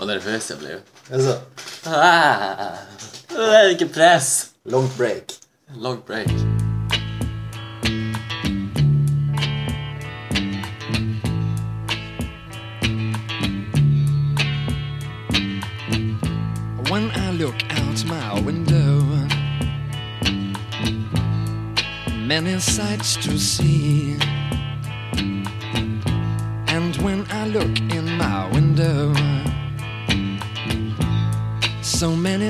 Vad nervös jag blev. Alltså, Ah, vilken press! långt break. Långt break. When I look out my window, many sights to see. And when I look in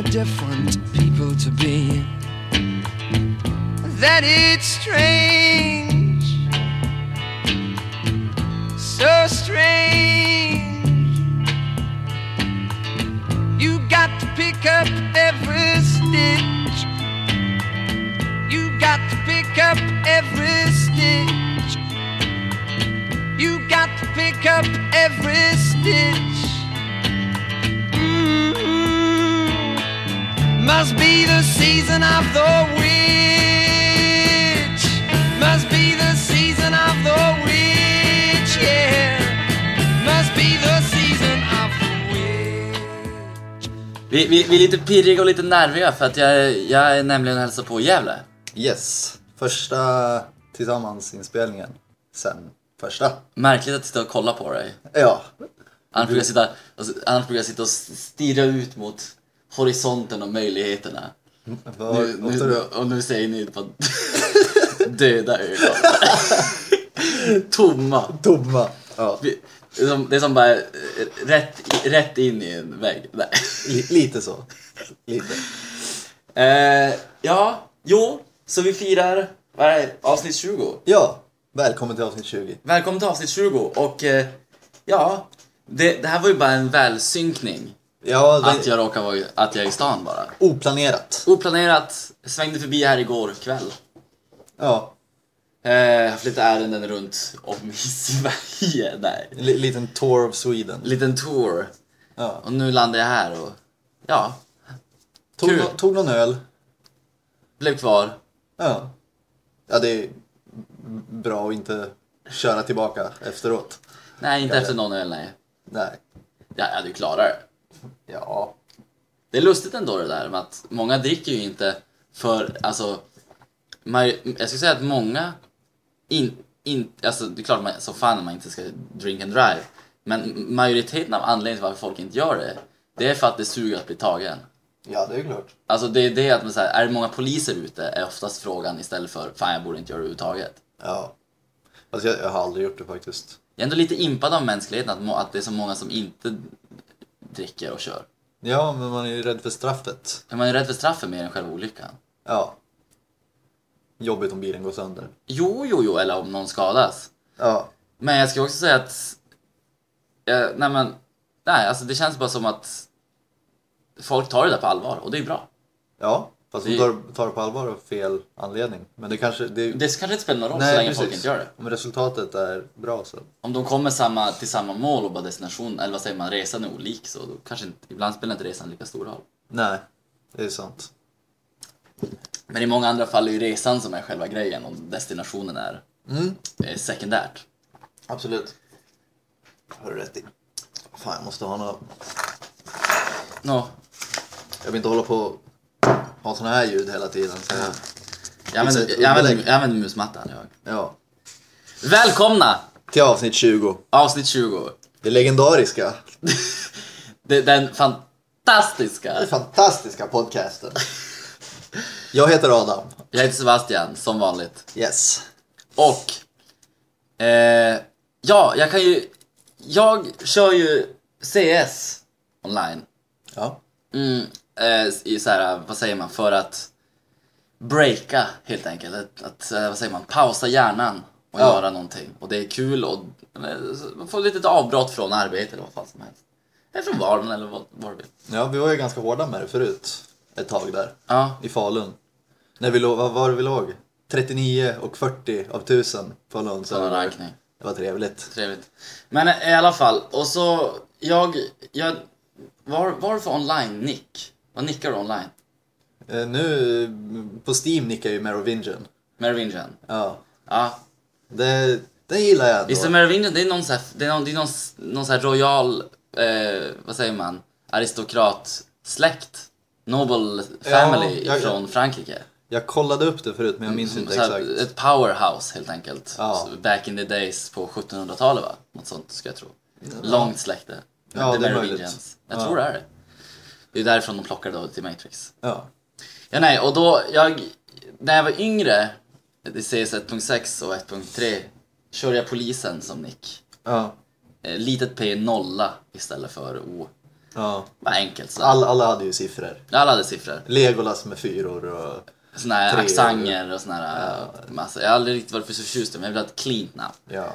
many different people to be. That it's strange, so strange. You got to pick up every stitch. You got to pick up every stitch. You got to pick up every stitch. Must be the season of the witch. Must be the season of the witch, yeah. Must be the season of the witch. Vi, vi, vi är lite pirriga och lite nerviga för att jag, jag är nämligen hälsar på Gävle. Yes. Första tillsammansinspelningen sen första. Märkligt att sitta och kolla på dig. Ja. Annars brukar jag sitta, alltså, annars brukar jag sitta och stirra ut mot horisonten och möjligheterna. Nu, vad nu, du? och nu säger ni på döda ögon. Tomma. Tomma. Ja. Vi- Det är som, det är som bara rätt, rätt in i en vägg. Lite så. Lite. Eh, ja, jo, så vi firar vad är det, avsnitt 20. Ja. Välkommen till avsnitt 20. Välkommen till avsnitt 20 och eh, ja, det, det här var ju bara en välsynkning. Ja, det Att jag råkar vara att jag är i stan bara. oplanerat. Oplanerat, svängde förbi här igår kväll. Ja. Eh, haft lite ärenden runt om i Sverige. Nej. Li- liten tour of Sweden. Liten tour. Ja. Och nu landar jag här och ja, Tog, nå- tog någon öl. blev kvar. Ja. Ja, det är bra att inte köra tillbaka efteråt. Nej, inte Ja, efter någon öl, nej. Nej. Ja, jag hade ju klarat det. Ja. Det är lustigt ändå det där med att många dricker ju inte för, alltså, jag skulle säga att många, in, in, alltså det är klart man, så fan man inte ska drink and drive, men majoriteten av anledningen till varför folk inte gör det, det är för att det suger att bli tagen. Ja, det är klart. Alltså det är det att man säger, är det många poliser ute är oftast frågan istället för fan jag borde inte göra det överhuvudtaget. Ja. Alltså jag, jag har aldrig gjort det faktiskt. Jag är ändå lite impad av mänskligheten att, må, att det är så många som inte dricker och kör. Ja, men man är ju rädd för straffet. Men man är rädd för straffen mer än själva olyckan. Ja. Jobbigt om bilen går sönder. Jo, jo, jo, eller om någon skadas. Ja. Men jag ska också säga att... Eh, nej men, nej alltså det känns bara som att folk tar det där på allvar och det är bra. Ja. Fast de tar, tar det på allvar av fel anledning. Men det kanske... Det, Det kanske inte spelar någon roll så länge folk inte gör det. Om resultatet är bra så. Om de kommer samma, till samma mål och bara destination, eller vad säger man, resan är olik så då kanske inte, ibland spelar inte resan lika stor roll. Nej, det är sant. Men i många andra fall är ju resan som är själva grejen och destinationen är Mm. sekundärt. Absolut. Har du rätt i. Fan, jag måste ha något... Nå, Jag vill inte hålla på och ha såna här ljud hela tiden. Så jag... jag använder, jag använder, jag använder musmattan jag. Ja. Välkomna! Till avsnitt 20. Avsnitt 20. Det legendariska. Det, den fantastiska Den fantastiska podcasten. Jag heter Adam. Jag heter Sebastian, som vanligt. Yes. Och... Eh, ja, jag kan ju... Jag kör ju CS online. Ja. Mm, eh, I så här, vad säger man, för att breaka helt enkelt. Att, att eh, vad säger man, pausa hjärnan och Ja. göra någonting. Och det är kul och eh, man får lite avbrott från arbete eller vad fan som helst. Eller från vardagen eller vad, vad du vill. Ja, vi var ju ganska hårda med det förut. Ett tag där. Ja, I Falun. När vi låg, vad var det vi låg? 39 och 40 av 1000 på Lund. Så det var, det var trevligt. Trevligt. Men i alla fall, och så jag, jag har du för online-nick? Vad nickar du online? Eh, nu på Steam nickar ju Merovingian. Merovingian. Ja. Ja. Det, den gillar jag ändå. Visst är Merovingian, det är någon sån här, det är någon, det är någon, någon här royal eh, vad säger man, aristokratsläkt, noble family Ja, jag- från Frankrike. Jag kollade upp det förut men jag minns Som inte exakt. Ett powerhouse helt enkelt. Ja. Back in the days på 1700-talet va? Något sånt ska jag tro. Långt släkte. Ja, det är möjligt. Jag Ja. tror det är det. Det är därifrån de plockade då till Matrix. Ja. Ja nej, och då, jag, när jag var yngre, i CS 1.6 och 1.3, körde jag polisen som nick. Ja. Eh, Litet P nolla istället för O. ja. Var enkelt så. Alla, alla hade ju siffror. Alla hade siffror. Legolas med fyror och... Såna här Tre. accenter och såna här uh, massa. Jag har aldrig riktigt varit för så förtjust men jag vill ha ett cleant namn. Ja.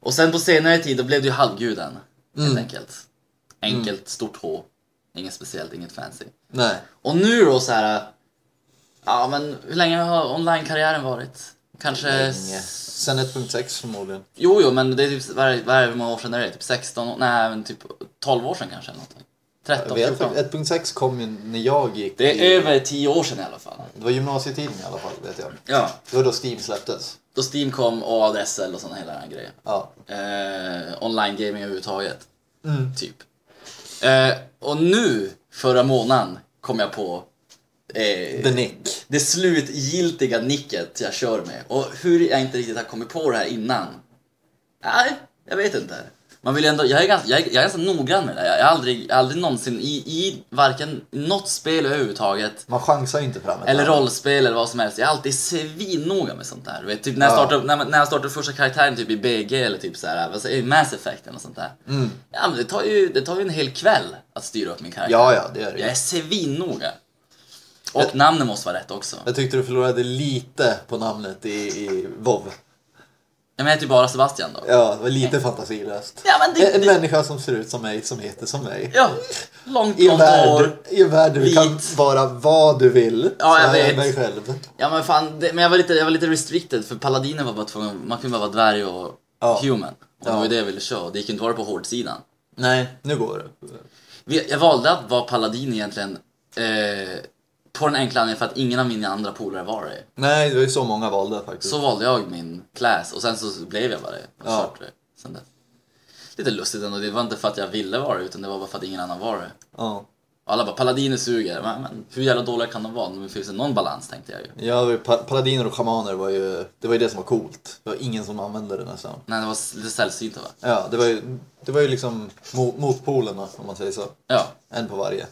Och sen på senare tid då blev det ju halvguden. Helt Mm. enkelt. Enkelt, stort H. Inget speciellt, inget fancy. Nej. Och nu då så här. Ja men hur länge har online-karriären varit? Kanske... Länge. Sen 1.6 förmodligen. Jo, jo, men det är typ, vad är, är det, många år sedan är det? Typ 16, år- nej men typ 12 år sedan kanske eller någonting. Jag 13, vet 14. faktiskt, 1.6 kom ju när jag gick Det i... är över 10 år sedan i alla fall. Det var gymnasietiden i alla fall, vet jag. Ja. Det var då Steam släpptes. Då Steam kom och ADSL och såna hela den grejer. Ja. Eh, online gaming överhuvudtaget. Mm. Typ. Eh, och nu, förra månaden, kom jag på eh, The Nick. det slutgiltiga nicket jag kör med. Och hur jag inte riktigt har kommit på det här innan. Nej, jag vet inte. Man vill ändå, jag är ganska, jag är, jag är ganska noggrann med det. Jag har aldrig, aldrig någonsin i, i varken något spel överhuvudtaget Man chansar inte fram eller namn. rollspel eller vad som helst. Jag är alltid svinnoga med sånt där. Du vet, typ när, jag Ja. startar, när, när jag startar första karaktären typ i BG eller typ så här, säger jag, Mass Effect eller sånt där. Mm. Ja men det tar, ju, det tar ju en hel kväll att styra upp min karaktär. Ja, ja, det är det Jag är svinnoga. Och namnen måste vara rätt också. Jag tyckte du förlorade lite på namnet i, i WoW. Jag heter ju bara Sebastian då. Ja, det var lite fantasilöst. Ja, men det- en, en det- människa som ser ut som mig, som heter som mig. Ja, långt I en blont värld. I en värld där du kan vara vad du vill. Ja, jag vet. mig själv. Ja men fan, det, men jag var, lite, jag var lite restricted för paladiner var bara tvungen, man kunde bara vara dvärg och Ja. human. Och det Ja. var ju det jag ville köra, det gick inte vara på hårdsidan. Nej, nu går det. Jag valde att vara paladin egentligen eh, på den enkla anledningen för att ingen av mina andra polare var det. Nej, det var ju så många valde faktiskt. Så valde jag min class och sen så blev jag bara det. Och Ja. det sen dess. Lite lustigt ändå, det var inte för att jag ville vara det utan det var bara för att ingen annan var det. Ja. Och alla bara paladiner suger, men, men hur jävla dåliga kan de vara? Det finns ju någon balans tänkte jag ju. Ja, pa- paladiner och shamaner var ju det, var ju det som var coolt. Det var ingen som använde det nästan. Nej det var lite sällsynt va? Ja, det var ju, det var ju liksom mo- motpolerna om man säger så. Ja. En på varje.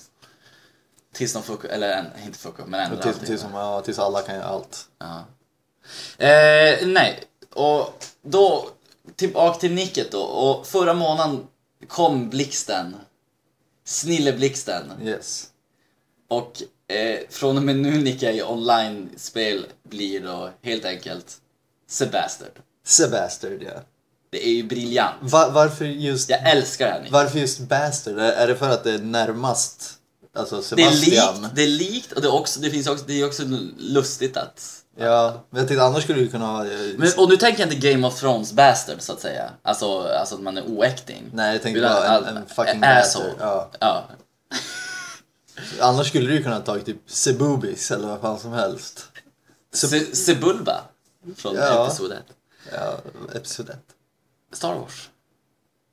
Tills de fuckar, eller inte fuckar men ändrar Tills, tills, ja, tills alla kan göra allt. Ja. Eh, nej, och då tillbaka till nicket då. Och förra månaden kom blixten. Snilleblixten. Yes. Och eh, från och med nu nickar jag online-spel blir då helt enkelt Sebastard. Sebastard, ja. Det är ju briljant. Va- varför just Jag älskar det här nicket. Varför just Bastard? Är det för att det är närmast alltså Det är Sebastian? likt, det är likt och det, är också, det finns också, det är också lustigt att Ja, men jag tänkte annars skulle du kunna ha... eh, Men, och nu tänker jag inte Game of Thrones bastard så att säga. Alltså, alltså att man är oäkting. Nej, jag tänkte bara en, en fucking asshole. Ja. Ja. Annars skulle du kunna ha tagit typ Sebubis eller vad fan som helst. Se- Sebulba från Ja. episod 1. Ja, episod 1. Star Wars.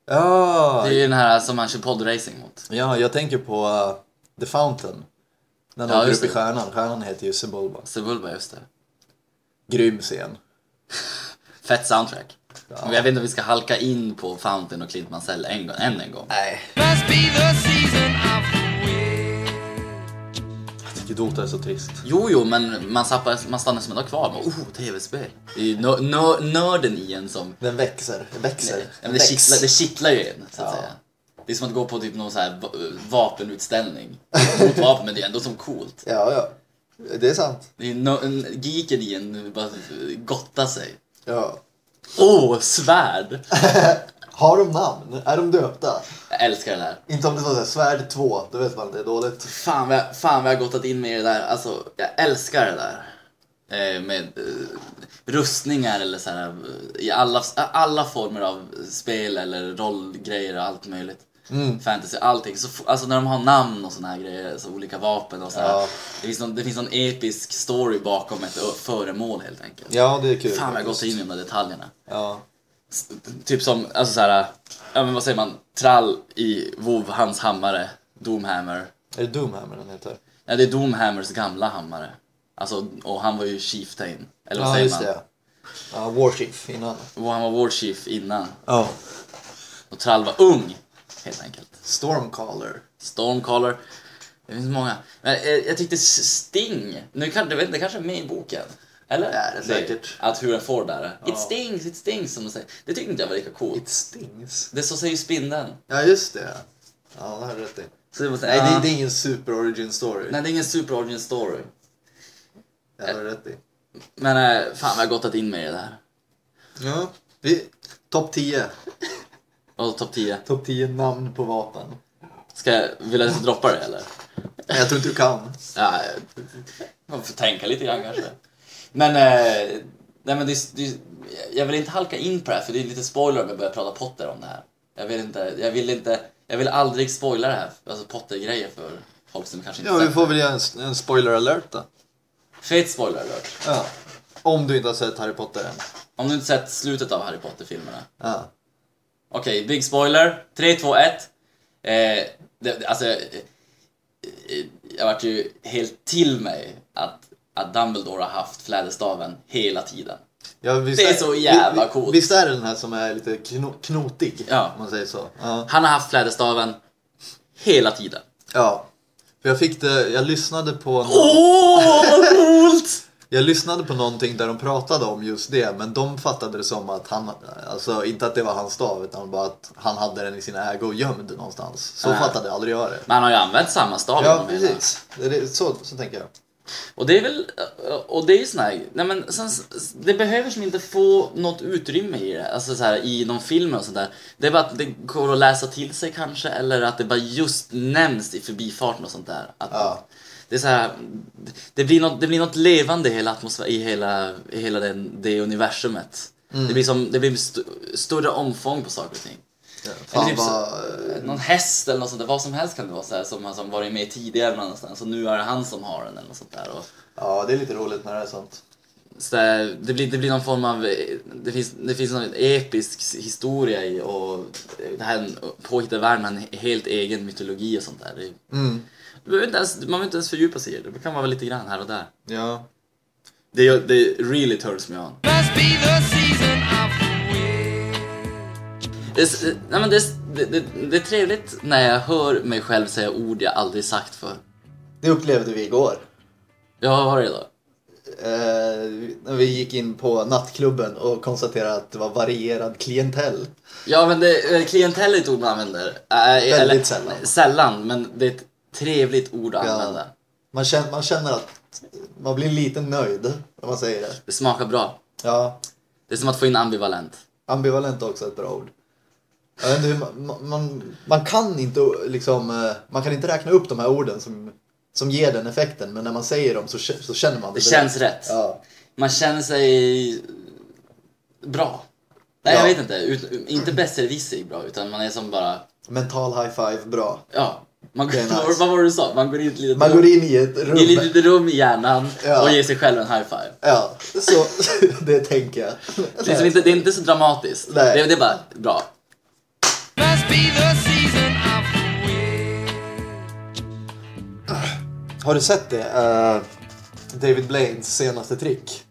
Ja, Det är ju den här som man kör poddracing mot. ja, jag tänker på uh, The Fountain. När de Ja, åker upp i stjärnan. Stjärnan heter ju Sebulba. Sebulba, just det. Grym scen. Fett soundtrack. Men jag vet inte om vi ska halka in på Fountain och Clint Mansell en, gång, än en gång. Nej. Must be the season of the wind. Jag tycker Dota är så trist. Jo, jo, men man, sappar, man stannar som en dag kvar. Man, oh, tv-spel. Det är ju nö- nö- nörden i en som... Den växer. Den växer. Ja, men Den det, kittlar, det kittlar ju en, så att Ja. säga. Det är som att gå på typ någon så här va- vapenutställning. Mot vapen, men det är ändå som coolt. Ja, ja. Det är sant. Det är nö- en geeken i en bara gotta sig. Ja. Åh, oh, svärd! Har de namn? Är de döpta? Jag älskar det där. Inte om det var så här, svärd 2, då vet man att det är dåligt. Fan vad, jag, fan vad jag gottat in med det där. Alltså, jag älskar det där. Eh, med eh, rustningar eller så här, eh, i alla, alla former av spel eller rollgrejer och allt möjligt. Fantasy, allting. Så, alltså när de har namn och såna här grejer, så olika vapen och så här. Ja. Det, finns någon, det finns någon episk story bakom ett föremål helt enkelt. Ja, det är kul. Fan jag har gått in i de där detaljerna. Ja. typ som, alltså såhär, ja men vad säger man, trall i WoW, hans hammare, Doomhammer. Är det Doomhammer den heter? Ja, det är Doomhammers gamla hammare. Alltså, och han var ju chieftain. Eller vad Ja, säger man? det. Ja, Warchief innan. Och han var war chief innan. Ja. Och Trall var ung, helt enkelt. Stormcaller. Stormcaller. Det finns många. Men jag, jag tyckte Sting, nu kan, inte, det kanske är med i boken. Eller? Ja, det är säkert. Att hur en får där. Ja. It stings, it stings som de säger. Det tyckte inte jag var lika coolt. It stings. Det så säger spindeln. Ja, just det. Ja, det har du rätt i. Så det så, Nej, ja. det, det är ingen super origin story. Nej, det är ingen super origin story. Det har du rätt i. Men eh, fan vad jag gottat in mig i det där. Ja. Vi, topp 10. Och topp 10. Topp 10 namn på vapen. Ska jag, vill jag droppa det eller? Jag tror inte du kan. Ja, man får tänka lite grann kanske. Men, eh, nej men det, det, jag vill inte halka in på det här för det är lite spoiler om jag börjar prata Potter om det här. Jag vill inte, jag vill inte, jag vill aldrig spoila det här, alltså Potter-grejer för folk som kanske inte Ja, vi får väl göra en, en spoiler alert då. Fet spoiler alert. Ja. Om du inte har sett Harry Potter än. Om du inte sett slutet av Harry Potter-filmerna. Ja. Okej, big spoiler. 3, 2, 1. Eh, det, alltså, eh, eh, jag vart ju helt till mig att, att Dumbledore har haft fläderstaven hela tiden. Ja, visst Det är så jävla coolt. Visst är det den här som är lite kno, knotig? Ja. Om man säger så. Ja. Han har haft fläderstaven hela tiden. ja. För jag fick det, jag lyssnade på Åh, vad coolt! Jag lyssnade på någonting där de pratade om just det, men de fattade det som att han, alltså inte att det var hans stav, utan bara att han hade den i sin ägo gömd någonstans. Så Ja. fattade aldrig jag det. Men han har ju använt samma stav Ja, precis. Det, så, så tänker jag. Och det är väl, och det är ju sån här, nej men sen, det behöver som inte få något utrymme i det, alltså så här, i någon film och sådär. Det är bara att det går att läsa till sig kanske, eller att det bara just nämns i förbifarten och sånt där. Att Ja. Det är så här, det blir något, det blir något levande i hela atmosfär, i hela, i hela den, det universumet. Mm. Det blir som, det blir st större omfång på saker och ting. Fan typ vad... Någon häst eller något sånt där, vad som helst kan det vara så här, som har som varit med tidigare någonstans och nu är det han som har den eller något sånt där. Och, Ja, det är lite roligt när det är sånt. så där, det, blir, det blir någon form av, det finns, det finns någon episk historia i och det här påhittade världen har en helt egen mytologi och sånt där. Det, Mm. Du behöver inte ens, man behöver inte ens fördjupa sig i det, det kan vara lite grann här och där. Ja. Det, det really turns me on. Must be the season of the witch. Det, är- nej men det, är- det, det, det är trevligt när jag hör mig själv säga ord jag aldrig sagt för. Det upplevde vi igår. Ja, vad var det då? Eh, när vi gick in på nattklubben och konstaterade att det var varierad klientell. Ja, men det, eh, klientell är ett ord man använder. Äh, Väldigt sällan. Sällan, men det är ett trevligt ord att Ja. använda. Man känner, man känner att man blir lite nöjd om man säger det. Det smakar bra. Ja, Det är som att få in ambivalent. ambivalent är också ett bra ord. Jag vet inte hur man, man, man, man kan inte liksom, eh, man kan inte räkna upp de här orden som, som ger den effekten, men när man säger dem så, kä- så känner man Det direkt. känns rätt. Ja. Man känner sig bra. Nej, jag Ja. vet inte. Ut, inte besserwisser bra, utan man är som bara... Mental high five, bra. Ja. Man, är nice. vad, vad var det du sa? Man går in i ett litet Man rum, går in i ett rum. i ett litet rum i hjärnan Ja. och ger sig själv en high five. Ja, så det tänker jag. Det är, som inte, det är inte så dramatiskt. Nej. Det, är- det är bara bra. Har du sett det? Eh, David Blaines senaste trick.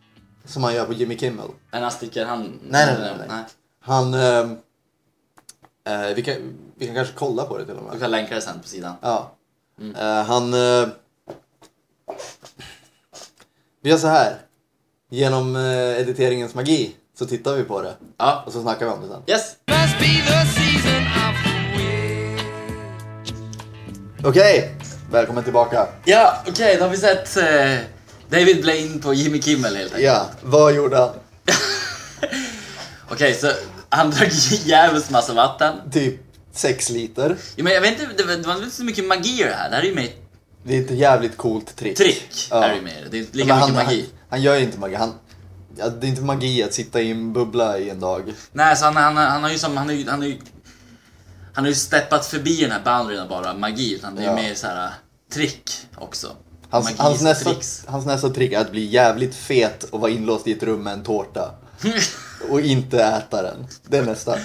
Som han gör på Jimmy Kimmel. En han sticker han... Nej, nej, nej, nej. Han... eh, eh, vi, kan, vi kan kanske kolla på det till och med. kan länka det sen på sidan. Ja. Eh, han... eh, vi gör så här. Genom eh, editeringens magi så tittar vi på det. Ja. Och så snackar vi om det sen. Yes! Okej, välkommen tillbaka. Ja, okej, då har vi sett eh, David Blaine på Jimmy Kimmel helt enkelt. Ja, vad gjorde han? Okej, så han drack jävligt massa vatten. Typ 6 liter. Ja, men jag vet inte, det var, det var inte så mycket magi i det här. Det här är ju mer Det är ett jävligt coolt trick. trick. Ja. Är det ju mer. Det är inte lika Men mycket han, magi. Han, han gör ju inte magi. Han, ja, det är inte magi att sitta i en bubbla i en dag. Nej, så han, han, han har ju som, han har ju, han har ju, han har ju steppat förbi den här boundaryn av bara magi. Utan det är ju Ja. mer så här trick också. Hans, hans, nästa, tricks. hans nästa trick är att bli jävligt fet och vara inlåst i ett rum med en tårta. och inte äta den. Det är nästa.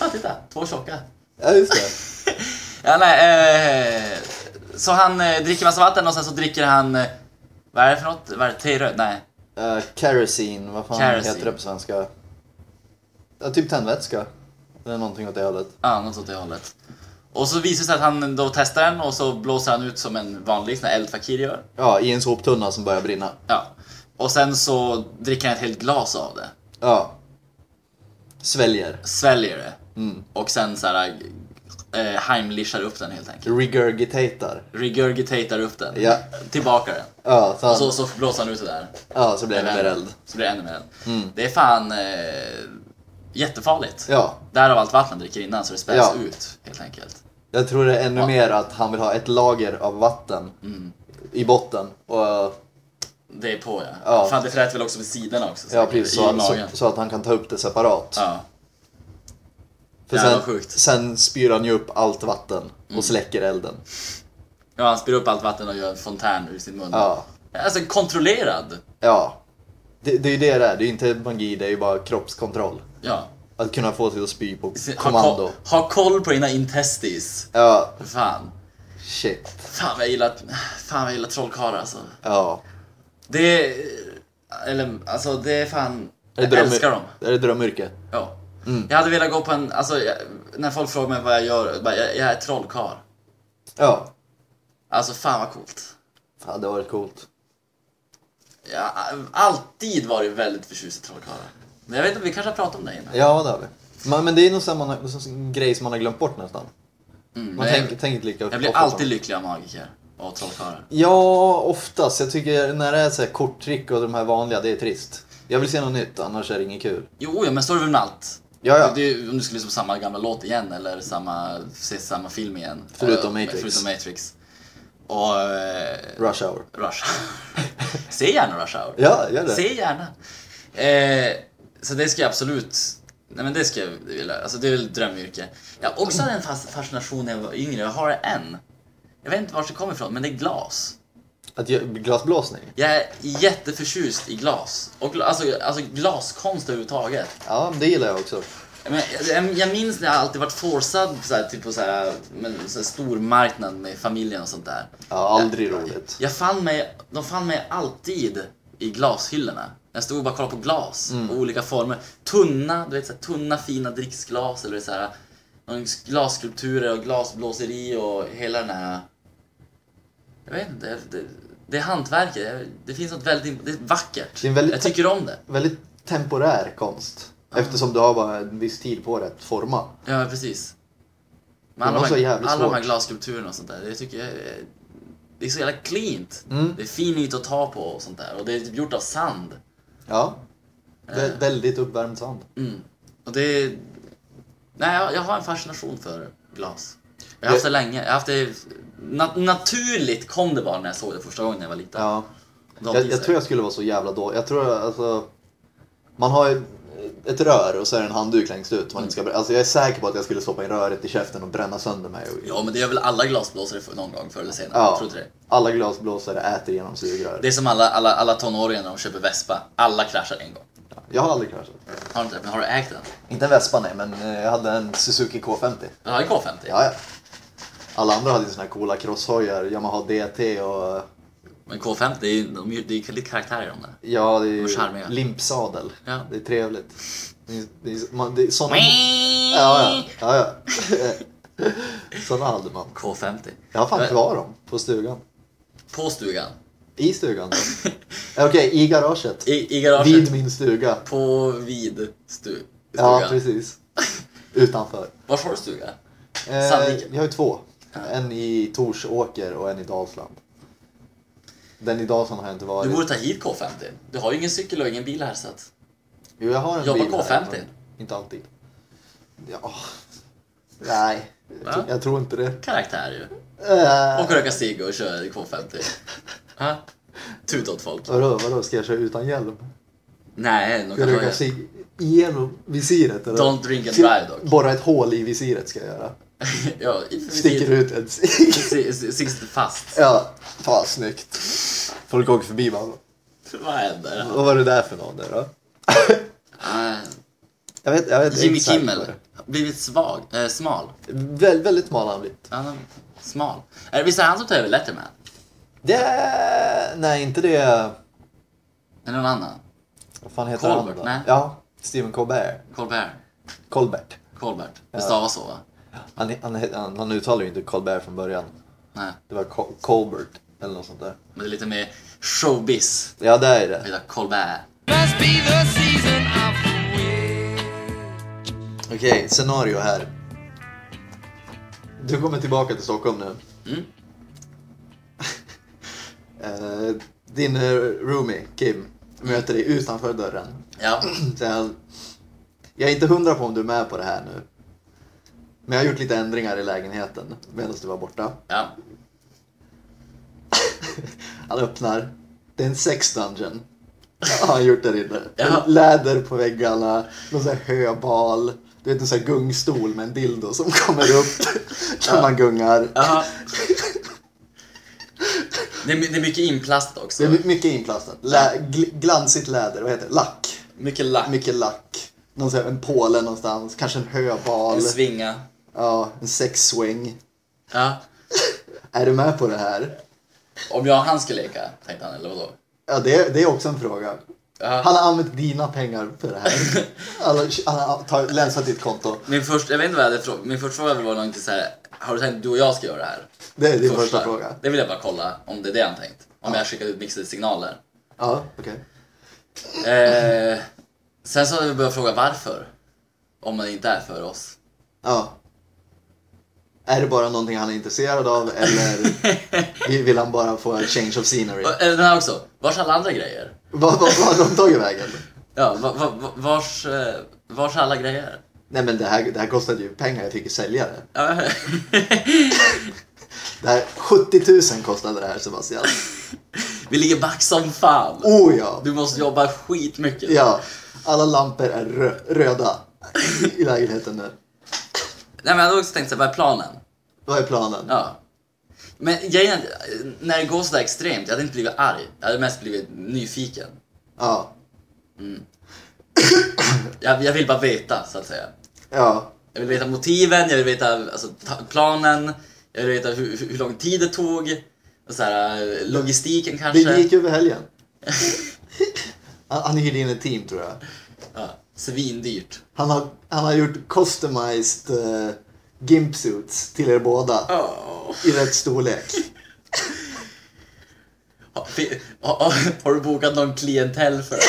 Ja, titta. Två tjocka. Ja, just det. Ja, nej, eh, så han eh, dricker massa vatten och sen så dricker han... Eh, vad är det för något? Vad är det? Teiröd? Nej. Uh, kerosene, vad fan Kerosene. heter det på svenska? Ja, typ tändvätska. Det är någonting åt det hållet. Ja, något åt det hållet. Och så visar det sig att han då testar den och så blåser han ut som en vanlig sån här eldfakir gör. Ja, i en soptunna som börjar brinna. Ja. Och sen så dricker han ett helt glas av det. Ja. Sväljer. Sväljer det. Mm. Och sen så här eh, heimlichar upp den helt enkelt. Regurgitatar. Regurgitatar upp den. Ja. Tillbaka den. Ja, så, Och han, så, så blåser han ut det där. ja, så blir det mer eld. Så blir det ännu mer eld. Mm. Det är fan eh, jättefarligt. Ja, Därav allt vatten dricker innan så det späds Ja. ut helt enkelt. Jag tror det är ännu mer att han vill ha ett lager av vatten Mm. i botten. Och, Det är på ja. Ja. Fan det fräter väl också vid sidorna också. ja, precis, så, så, magen. så att han kan ta upp det separat. Ja. För sen, sjukt. sen spyr han ju upp allt vatten och Mm. släcker elden. ja, han spyr upp allt vatten och gör en fontän ur sin mun. Ja. Alltså kontrollerad. Ja. Det, det är ju det det är, det är ju inte magi, det är ju bara kroppskontroll. Ja. Att kunna få sig att spy på Ha, kommando. koll, ha koll på dina intestis. Ja, fan. shit. Fan vad jag gillar, fan vad jag gillar trollkarlar alltså. Ja. Det är, eller alltså det är fan, Är jag det dröm- älskar dem. Är det drömyrke? Ja. Mm. Jag hade velat gå på en, alltså jag, när folk frågar mig vad jag gör, bara, jag, jag är trollkarl. Ja. Alltså fan vad coolt. Fan, det har varit coolt. Jag har alltid varit väldigt förtjust i trollkarlar. Men jag vet inte, vi kanske har pratat om det innan. Ja, det har vi. Men, men det är nog samma grej som man har glömt bort nästan. Mm, Man tänker, inte lika jag blir alltid lycklig av magiker och trollkarlar. Ja, oftast. Jag tycker när det är så här korttrick och de här vanliga, det är trist. Jag vill se något nytt, annars är det inget kul. Jo, ja, men så är det väl med allt. Ja, ja. Det, det, om du skulle lyssna på samma gamla låt igen eller samma, se samma film igen. Förutom Eh, Matrix. Förutom Matrix. Och... Eh, Rush hour. Rush Se gärna Rush Hour. Ja, gör det. Se gärna. Eh, så det ska jag absolut... Nej men det ska jag vilja. Alltså det är väl ett drömyrke. Jag också hade en fas- fascination när jag var yngre. Jag har det än. Jag vet inte var det kommer ifrån, men det är glas. Att göra glasblåsning? Jag är jätteförtjust i glas. Och gla- alltså, alltså glaskonst överhuvudtaget. Ja, det gillar jag också. Men jag, jag minns när jag alltid varit forcad så här, typ på så här, men, så här stor marknad med familjen och sånt där. Ja, aldrig roligt. Jag fann mig, de fann mig alltid i glashyllorna. Jag stod och bara kollade på glas Mm. och olika former. Tunna, du vet, så här, tunna fina dricksglas eller så här, glasskulpturer och glasblåseri och hela den här... Jag vet inte, det, det, det är hantverket. Det finns något väldigt, det är vackert. Det är väldigt- Jag tycker om det. Väldigt temporär konst. Eftersom du har bara en viss tid på dig att forma. Ja, precis. Men alla, de här, alla de här glasskulpturerna och sånt där, det tycker jag är, det är så jävla cleant. Mm. Det är fin yta att ta på och sånt där. Och det är typ gjort av sand. Ja. Vä- väldigt uppvärmd sand. Mm. Och det är... Nej, jag, jag har en fascination för glas. Jag har haft det länge. Jag har haft det... Na, naturligt kom det bara när jag såg det första gången när jag var liten. Ja. Jag, jag tror jag skulle vara så jävla dålig. Jag tror alltså... Man har ju ett rör och så är det en handduk längst ut. Man inte ska, alltså jag är säker på att jag skulle stoppa in röret i käften och bränna sönder mig. Och, Ja, men det gör väl alla glasblåsare någon gång förr eller senare. Ja. Tror det. Alla glasblåsare äter genom sugrör. Det är som alla, alla, alla tonåringar när de köper Vespa. Alla kraschar en gång. Jag har aldrig kraschat. Har du inte? Men har du ägt den? Inte en Vespa nej, men eh, jag hade en Suzuki K50. Du har en K50? Ja, ja. Alla andra hade ju såna här coola crosshojar, Yamaha DT och Men K50, det är ju de, det är lite karaktär i dem där. ja, det är De är limpsadel. Ja. Det är trevligt. Det är, det är, man, det är såna... Ja, Ja, ja. ja, ja. såna hade man. K50. Jag har fan Ja. kvar dem på stugan. På stugan. I stugan då. Okej, i garaget. I, i garaget. Vid min stuga. På vid stu, Ja, stugan. precis. Utanför. Var har du stuga? Eh, Sandviken. jag har ju två. En i Torsåker och en i Dalsland. Den i Dalsland har jag inte Du varit. borde ta hit K50. Du har ju ingen cykel och ingen bil här så att... Jo, jag har en Jobbar bil K50? Här, men inte alltid. Ja. Nej, jag, Va? tror- jag tror inte det. Karaktär ju. Äh, Och röka cigg och köra i K50. Ha? Tuta åt folk. vadå, vadå, ska jag köra utan hjälm? Nej, de kan röka cigg igenom visiret? Eller? Don't drink and drive dock. Borra ett hål i visiret ska jag göra. ja, Sticker ut en cigg. Si- si- Sitter fast. Ja, fan snyggt. Folk åker förbi bara. Vad händer? Vad var det där för någon där då? Ah, Jag vet, jag vet Jimmy Kimmel. det Blivit svag, eh, smal. är. Vä- väldigt smal har han blivit. Ja, smal. Eh, visst är det han som tar över Letterman? Det är... Nej, inte det... Eller någon annan? Vad fan heter Colbert, han då? nej. Ja, Stephen Colbert. Colbert? Colbert. Colbert? Det stavas så va? Han, han, han, han uttalar ju inte Colbert från början. Nej, Det var Col- Colbert eller något sånt där. men det är lite mer showbiz. Ja, det är det. Heter Colbert. Okej, scenario här. Du kommer tillbaka till Stockholm nu. Mm. Eh, Din eh, roomie, Kim, möter dig utanför dörren. Ja. Jag är inte hundra på om du är med på det här nu. Men jag har gjort lite ändringar i lägenheten medan du var borta. Ja. Han öppnar. Det är en sex dungeon. Ja, har han gjort där inne. Ja. Läder på väggarna, någon sån här höbal. Du vet en sån här gungstol med en dildo som kommer upp när man gungar. Jaha. Det är, det är mycket inplastat också. Det är mycket inplastat. Lä, gl- glansigt läder, vad heter det? Lack. Mycket lack. Mycket lack. Någon sån här, en påle någonstans, kanske en höbal. En svinga. Ja, en sexswing. Ja. Är du med på det här? Om jag och han ska leka, tänkte han, eller vadå? Ja, det, det är också en fråga. Ja. Han har använt dina pengar för det här. Alla, han har tagit- länsat ditt konto. Min första, jag vet inte vad jag hade frågat. Min första fråga var inte så här. Har du tänkt att du och jag ska göra det här? Det är din första fråga. Det vill jag bara kolla om det är det han tänkt. Om jag skickar ut mixade signaler. Ja, okej. Eh, sen så hade vi börjat fråga varför. Om man inte är för oss. Ja. Är det bara någonting han är intresserad av eller vill- han bara få en change of scenery? Och, eh, Den här också. Vars alla andra grejer? Vad vad- vad har de tagit vägen? Ja, va, va, va, vars, eh, vars alla grejer? Nej men det här, det här kostade ju pengar, jag fick ju sälja det. Ja, det här, 70 000 kostade det här Sebastian. vi ligger back som fan. Oh ja! Du måste jobba skitmycket. Ja, alla lampor är rö röda i lägenheten nu. Nej, men jag hade också tänkt så här, vad är planen? Vad är planen? Ja. Men grejen är, att, när det går sådär extremt, jag hade inte blivit arg. Jag hade mest blivit nyfiken. Ja. Jag, jag vill bara veta, så att säga. Ja. Jag vill veta motiven, jag vill veta alltså, planen, jag vill veta hur, hur lång tid det tog, och så här, logistiken Det kanske. gick över helgen. Han, han hyrde in ett team tror jag. Ja, svindyrt. Han har, han har gjort customized uh, gimp suits till er båda. Oh. I rätt storlek. Har, fi- har, har du bokat någon klientell för det?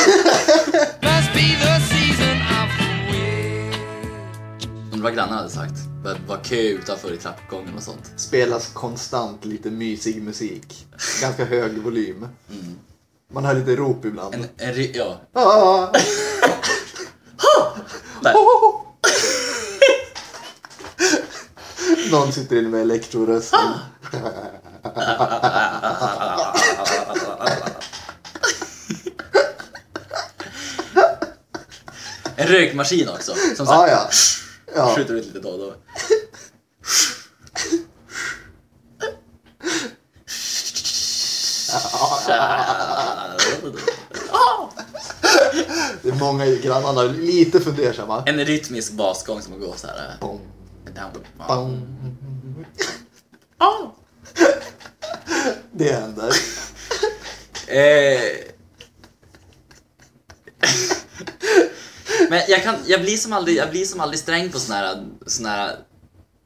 Vad grannarna hade sagt. Det var kö utanför i trappuppgången och sånt. Spelas konstant lite mysig musik. Ganska hög volym. Man hör lite rop ibland. En, en, ry- ja. Ah! Där. Någon sitter inne med elektrorösten. En rökmaskin också. Som Ah, sagt, ja. ja. skjuter ut lite då och då. Det är många i grannarna lite fundersamma. En rytmisk basgång som går så här. Bom, Down. bom. Ah. Det händer. Eh. Men jag, kan, jag, blir som aldrig, jag blir som aldrig sträng på såna här, såna här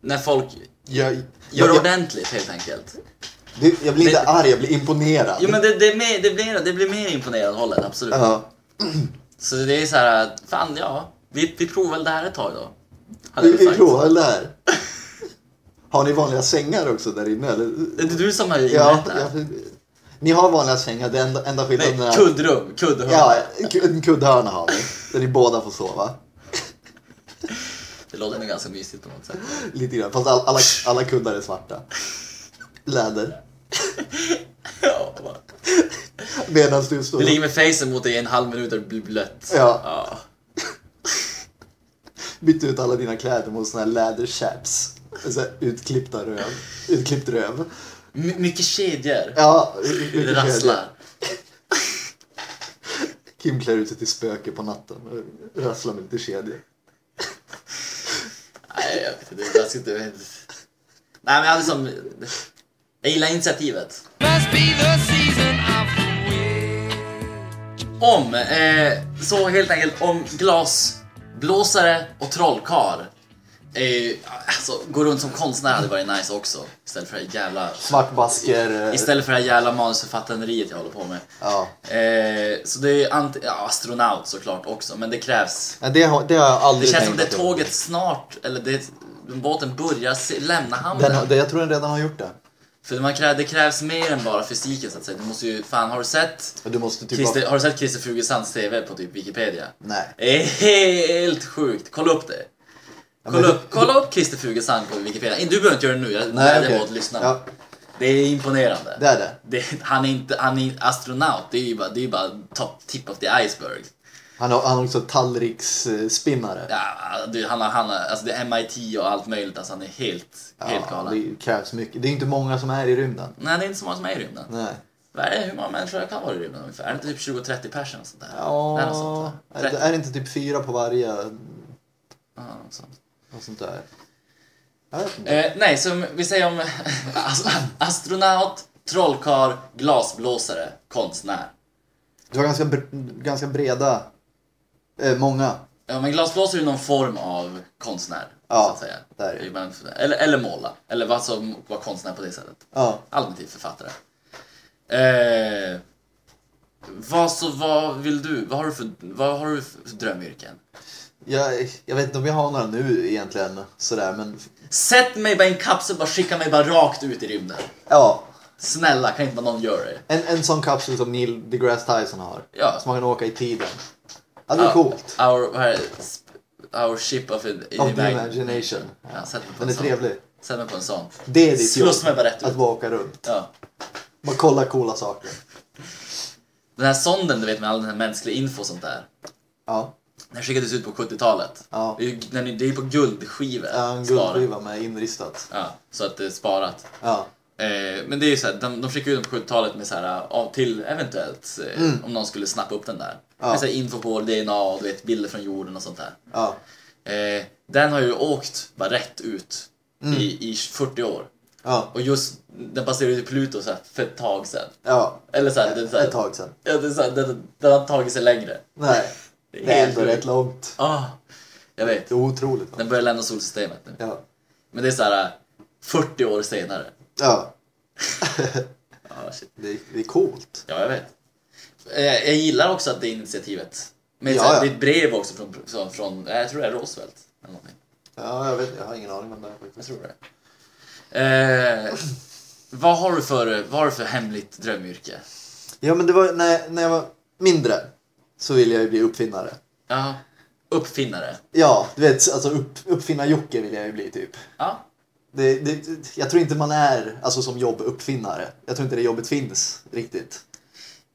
när folk Jag, gör jag, jag, ordentligt helt enkelt. det- jag blir inte Men- arg, jag blir imponerad. Jo men det, det, mer, det, blir, det blir mer imponerad hållet, absolut. Ja. Så det är så här, fan ja, vi, vi provar väl det här ett tag då. Hade jag provar väl det här. Har ni vanliga sängar också där inne? Eller? Det är du som har Ja, det här. ja, ni har vanliga sängar, det enda, enda skillnaden är... kuddrum, kuddhörna. Ja, en kuddhörna har ni. Där ni båda får sova. Det låter nog ganska mysigt på något sätt. Lite grann. Fast all, alla, alla kuddar är svarta. Läder. Ja. Medan du står... Du ligger med facen mot dig i en halv minut och blir blött. Ja. ja. Bytt ut alla dina kläder mot såna här läderchaps. Så här utklippta röv. Utklippt röv. My- mycket kedjor. Ja, Det mycket rasslar. kedjor. Kim klär ut sig till spöke på natten och rasslar med lite kedjor. Nej, jag vet inte. Jag. Nej, men jag liksom... Jag gillar initiativet. Must be the season of the witch. Om, eh, så helt enkelt om glasblåsare och trollkar. Eh, alltså, gå runt som konstnär hade varit nice också. Istället för det här jävla... Svartbasker. eh, Istället för det här jävla manusförfattaneriet jag håller på med. Ja. Eh, så det är anti- ja, astronaut såklart också, men det krävs. Ja, det, har, det har jag Det aldrig känns som det tåget snart, eller det, båten börjar se, lämna hamnen. Den, har- det, jag tror den redan har gjort det. För man krä, det krävs mer än bara fysiken så att säga. Du måste ju, fan har du sett du måste typ... Christer, ha- har du sett Christer Fugesands TV på typ Wikipedia? Nej. Det är helt sjukt. Kolla upp det. Kolla, men- upp, kolla upp Christer Fugesand på Wikipedia. Du behöver inte göra det nu, jag vädjar okej. på att lyssna. Ja, Det är imponerande. det är det. Det, han är inte, han är astronaut, det är ju bara, det är bara top, tip of the iceberg. Han har, han har också tallriksspinnare. Ja, han har, han har, alltså det är MIT och allt möjligt, alltså han är helt, helt Ja, galen. det krävs mycket. Det är inte många som är i rymden. Nej, det är inte så många som är i rymden. Nej. Vad är det, hur många människor kan vara i rymden ungefär? Är det inte typ 20-30 personer och sånt där? Ja, Är det sånt där? är, det, 30? är det inte typ fyra på varje? Ja, något sånt. Något sånt där. Eh, nej, som vi säger om astronaut, trollkarl, glasblåsare, konstnär. Du har ganska, ganska breda, eh, många. Ja, men glasblåsare är någon form av konstnär, Ja, så att säga. det är det. Man- Eller, eller måla, eller vad som var konstnär på det sättet. Ja. Alternativt författare. Eh, vad, så, vad vill du, vad har du för, vad har du för drömyrken? Jag, jag vet inte om jag har några nu egentligen sådär men Sätt mig bara i en kapsel, bara skicka mig bara rakt ut i rymden. ja. Snälla, kan inte bara någon göra det? En, en sån kapsel som Neil deGrasse Tyson har. Ja. Så man kan åka i tiden. Ja, det är coolt. Our, vad är our ship of, in, Of the imag- imagination. Ja, mig på Den en är sån. trevlig. Sätt mig på en sån. Det är ditt Sluss mig jobb. bara rätt Att bara åka runt. Ja. Man kollar coola saker. Den här sonden, du vet med all den här mänskliga info och sånt där. Ja. Den skickades ut på 70-talet. Ja. Det är ju på guldskivor. Ja, en guldskiva med inristat. Ja, så att det är sparat. Ja. Eh, men det är ju så här, de, de skickar ut den på 70-talet med så här, till eventuellt eh, om någon skulle snappa upp den där. Ja. Med så här info på DNA och du vet, bilder från jorden och sånt där. Ja. Eh, den har ju åkt bara rätt ut Mm. i, i 40 år. Ja. Och just, den passerade ju Pluto så här, för ett tag sedan. Ja. Eller så här, är så här, Ett tag sedan. Ja, är så här, den, den har tagit sig längre. Nej. Det är Det är helt ändå sjukt. rätt långt. Ah, jag vet. Det är otroligt. va? Den börjar lämna solsystemet nu. Ja. Men det är så här 40 år senare. Ja. Ah, shit. Det är, det är coolt. Ja, jag vet. Eh, Jag gillar också att det är initiativet. Men Ja, ja. det är ett brev också från, från, från, jag tror det är Roosevelt. Eller någonting. Ja, jag vet. Jag har ingen aning om det Jag tror det. Eh, vad, har du för, vad har du för hemligt drömyrke? Ja, men det var när, när jag var mindre så ville jag ju bli uppfinnare. Ja, uppfinnare. Ja, du vet, alltså upp, uppfinnar-Jocke vill jag ju bli typ. Ja, Det, det, jag tror inte man är alltså, som jobb uppfinnare. Jag tror inte det jobbet finns riktigt.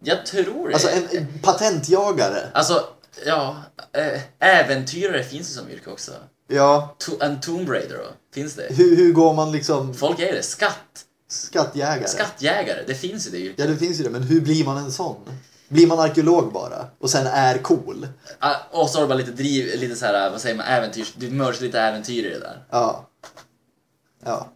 Jag tror det. Alltså en, en patentjagare. Alltså, ja, eh, äventyrare finns ju som yrke också. Ja, To, en Tomb Raider då, finns det? hur, hur går man liksom Folk är det. Skatt. skattjägare? Skattjägare, det finns ju det yrket. Ja, det finns ju det, men hur blir man en sån? Blir man arkeolog bara och sen är cool? Ah, Och så har du bara lite driv, lite så här, vad säger man, äventyrs, du mörs lite äventyr i det där. Ja. Ja.